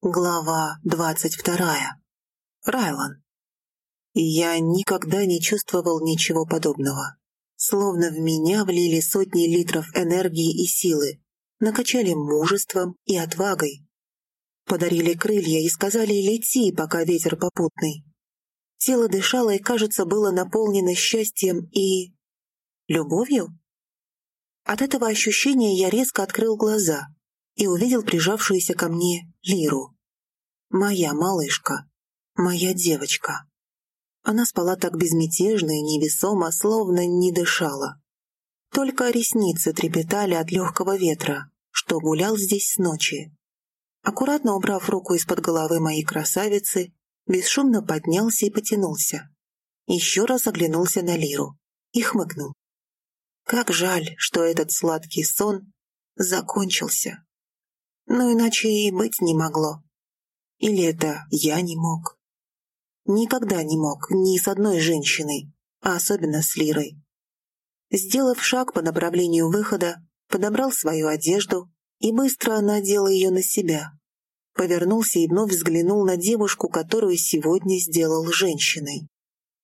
Глава двадцать вторая. Райлан. Я никогда не чувствовал ничего подобного. Словно в меня влили сотни литров энергии и силы, накачали мужеством и отвагой. Подарили крылья и сказали «лети, пока ветер попутный». Тело дышало и, кажется, было наполнено счастьем и... любовью? От этого ощущения я резко открыл глаза и увидел прижавшуюся ко мне Лиру. Моя малышка, моя девочка. Она спала так безмятежно и невесомо, словно не дышала. Только ресницы трепетали от легкого ветра, что гулял здесь с ночи. Аккуратно убрав руку из-под головы моей красавицы, бесшумно поднялся и потянулся. Еще раз оглянулся на Лиру и хмыкнул. Как жаль, что этот сладкий сон закончился. Но иначе и быть не могло. Или это я не мог? Никогда не мог ни с одной женщиной, а особенно с Лирой. Сделав шаг по направлению выхода, подобрал свою одежду и быстро надел ее на себя. Повернулся и вновь взглянул на девушку, которую сегодня сделал женщиной.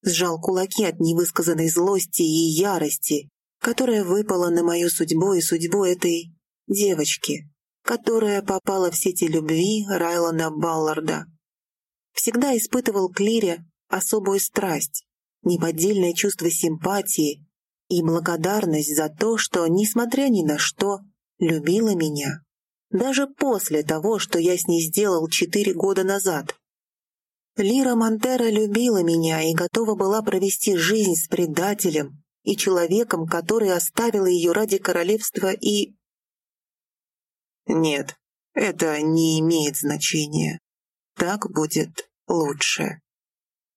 Сжал кулаки от невысказанной злости и ярости, которая выпала на мою судьбу и судьбу этой девочки которая попала в сети любви Райлана Балларда. Всегда испытывал к Лире особую страсть, неподдельное чувство симпатии и благодарность за то, что, несмотря ни на что, любила меня. Даже после того, что я с ней сделал четыре года назад. Лира Монтера любила меня и готова была провести жизнь с предателем и человеком, который оставил ее ради королевства и нет, это не имеет значения. Так будет лучше.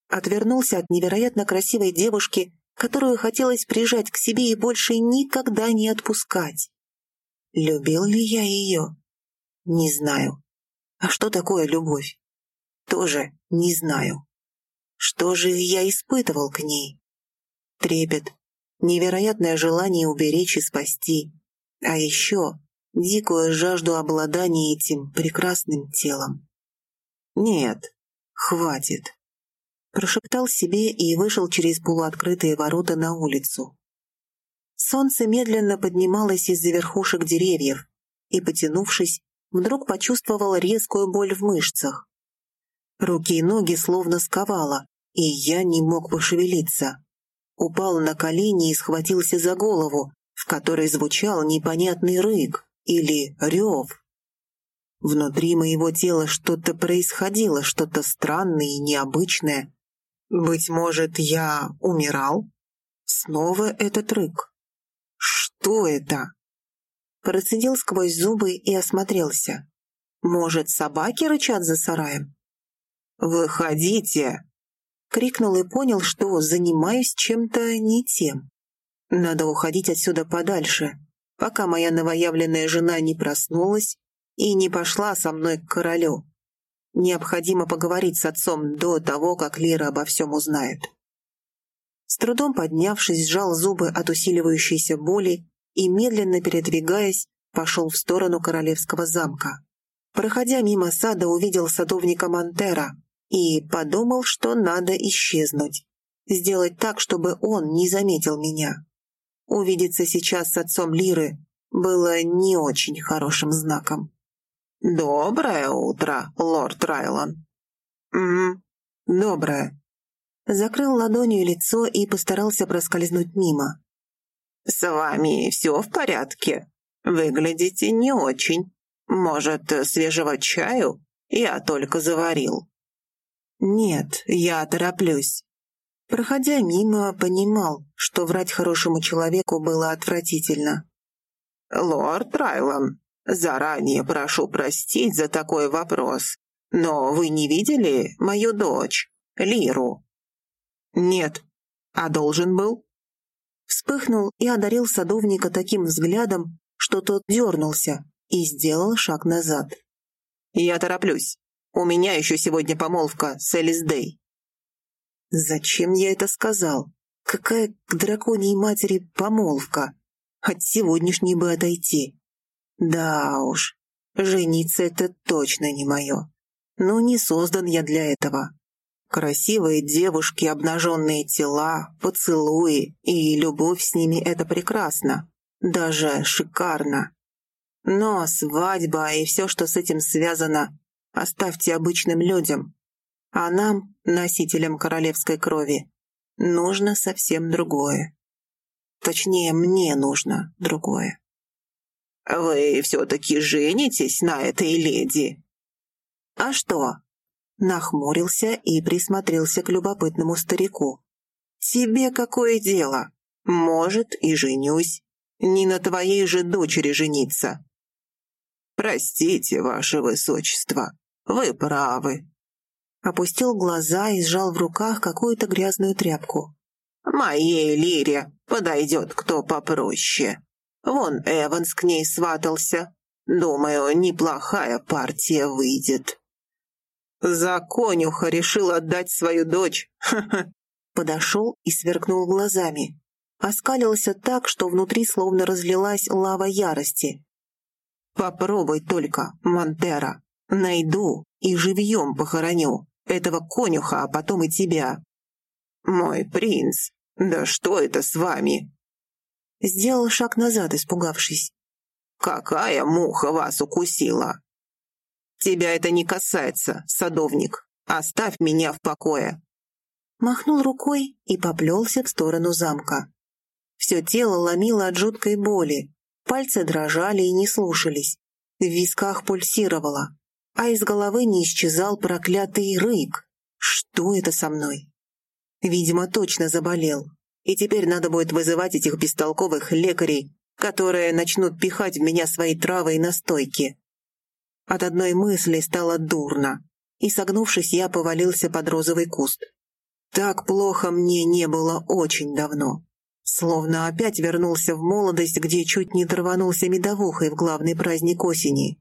Отвернулся от невероятно красивой девушки, которую хотелось прижать к себе и больше никогда не отпускать. Любил ли я ее? Не знаю. А что такое любовь? Тоже не знаю. Что же я испытывал к ней? Трепет, невероятное желание уберечь и спасти. А еще дикую жажду обладания этим прекрасным телом. «Нет, хватит», – прошептал себе и вышел через полуоткрытые ворота на улицу. Солнце медленно поднималось из-за верхушек деревьев и, потянувшись, вдруг почувствовал резкую боль в мышцах. Руки и ноги словно сковало, и я не мог пошевелиться. Упал на колени и схватился за голову, в которой звучал непонятный рык или рев. Внутри моего тела что-то происходило, что-то странное и необычное. Быть может, я умирал? Снова этот рык. Что это? Процедил сквозь зубы и осмотрелся. Может, собаки рычат за сараем? «Выходите!» Крикнул и понял, что занимаюсь чем-то не тем. Надо уходить отсюда подальше, пока моя новоявленная жена не проснулась и не пошла со мной к королю. Необходимо поговорить с отцом до того, как Лира обо всем узнает. С трудом поднявшись, сжал зубы от усиливающейся боли и, медленно передвигаясь, пошел в сторону королевского замка. Проходя мимо сада, увидел садовника Монтера и подумал, что надо исчезнуть. Сделать так, чтобы он не заметил меня. Увидеться сейчас с отцом Лиры было не очень хорошим знаком. «Доброе утро, лорд Райлан». «Угу, доброе». Закрыл ладонью лицо и постарался проскользнуть мимо. «С вами все в порядке? Выглядите не очень. Может, свежего чаю? Я только заварил». «Нет, я тороплюсь. Проходя мимо, понимал, что врать хорошему человеку было отвратительно. «Лорд Райлан, заранее прошу простить за такой вопрос, но вы не видели мою дочь, Лиру?» «Нет. А должен был?» Вспыхнул и одарил садовника таким взглядом, что тот дернулся и сделал шаг назад. «Я тороплюсь. У меня еще сегодня помолвка с Элис Дэй. Зачем я это сказал? Какая к драконьей матери помолвка? От сегодняшней бы отойти. Да уж, жениться это точно не мое. Но не создан я для этого. Красивые девушки, обнаженные тела, поцелуи и любовь с ними — это прекрасно. Даже шикарно. Но свадьба и все, что с этим связано, оставьте обычным людям. А нам, носителям королевской крови, нужно совсем другое. Точнее, мне нужно другое. «Вы все-таки женитесь на этой леди?» «А что?» Нахмурился и присмотрелся к любопытному старику. «Тебе какое дело? Может, и женюсь. Не на твоей же дочери жениться». «Простите, ваше высочество, вы правы». Опустил глаза и сжал в руках какую-то грязную тряпку. «Моей лире подойдет кто попроще. Вон Эванс к ней сватался. Думаю, неплохая партия выйдет». «За конюха решил отдать свою дочь!» Подошел и сверкнул глазами. Оскалился так, что внутри словно разлилась лава ярости. «Попробуй только, Монтера. Найду и живьем похороню этого конюха, а потом и тебя». «Мой принц, да что это с вами?» Сделал шаг назад, испугавшись. «Какая муха вас укусила?» «Тебя это не касается, садовник. Оставь меня в покое». Махнул рукой и поплелся в сторону замка. Все тело ломило от жуткой боли, пальцы дрожали и не слушались. В висках пульсировало, а из головы не исчезал проклятый рык. Что это со мной? Видимо, точно заболел. И теперь надо будет вызывать этих бестолковых лекарей, которые начнут пихать в меня свои травы и настойки. От одной мысли стало дурно, и, согнувшись, я повалился под розовый куст. Так плохо мне не было очень давно. Словно опять вернулся в молодость, где чуть не дорванулся медовухой в главный праздник осени.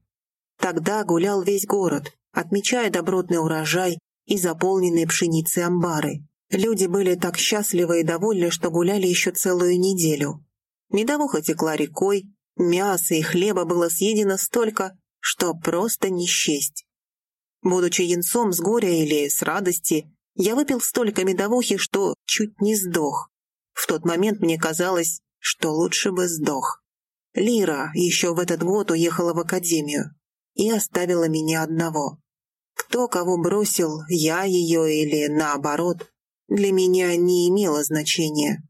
Тогда гулял весь город, отмечая добротный урожай и заполненные пшеницей амбары. Люди были так счастливы и довольны, что гуляли еще целую неделю. Медовуха текла рекой, мяса и хлеба было съедено столько, что просто не счесть. Будучи янцом с горя или с радости, я выпил столько медовухи, что чуть не сдох. В тот момент мне казалось, что лучше бы сдох. Лира еще в этот год уехала в академию и оставила меня одного. Кто кого бросил, я ее или наоборот, для меня не имело значения.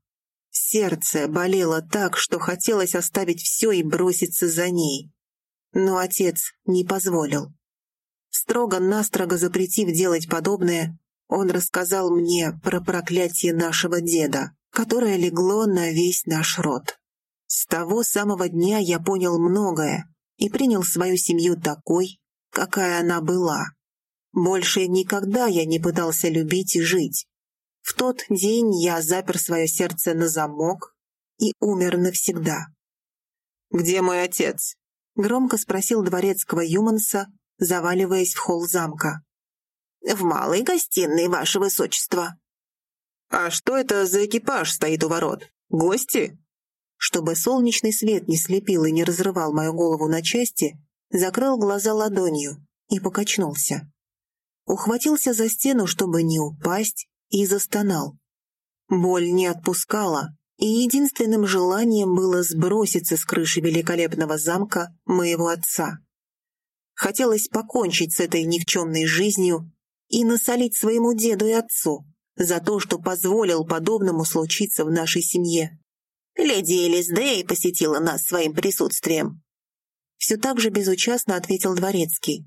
Сердце болело так, что хотелось оставить все и броситься за ней но отец не позволил. Строго-настрого запретив делать подобное, он рассказал мне про проклятие нашего деда, которое легло на весь наш род. С того самого дня я понял многое и принял свою семью такой, какая она была. Больше никогда я не пытался любить и жить. В тот день я запер свое сердце на замок и умер навсегда. «Где мой отец?» Громко спросил дворецкого Юманса, заваливаясь в холл замка. «В малой гостиной, ваше высочество». «А что это за экипаж стоит у ворот? Гости?» Чтобы солнечный свет не слепил и не разрывал мою голову на части, закрыл глаза ладонью и покачнулся. Ухватился за стену, чтобы не упасть, и застонал. Боль не отпускала, и единственным желанием было сброситься с крыши великолепного замка моего отца. Хотелось покончить с этой никчемной жизнью и насолить своему деду и отцу за то, что позволил подобному случиться в нашей семье. «Леди Элис Дэй посетила нас своим присутствием», все так же безучастно ответил дворецкий.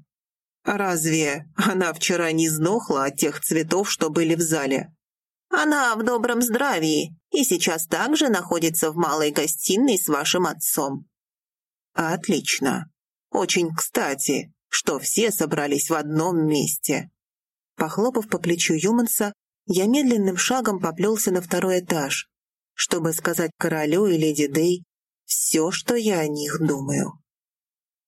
«Разве она вчера не сдохла от тех цветов, что были в зале?» Она в добром здравии и сейчас также находится в малой гостиной с вашим отцом». «Отлично. Очень кстати, что все собрались в одном месте». Похлопав по плечу Юманса, я медленным шагом поплелся на второй этаж, чтобы сказать королю и леди Дей все, что я о них думаю.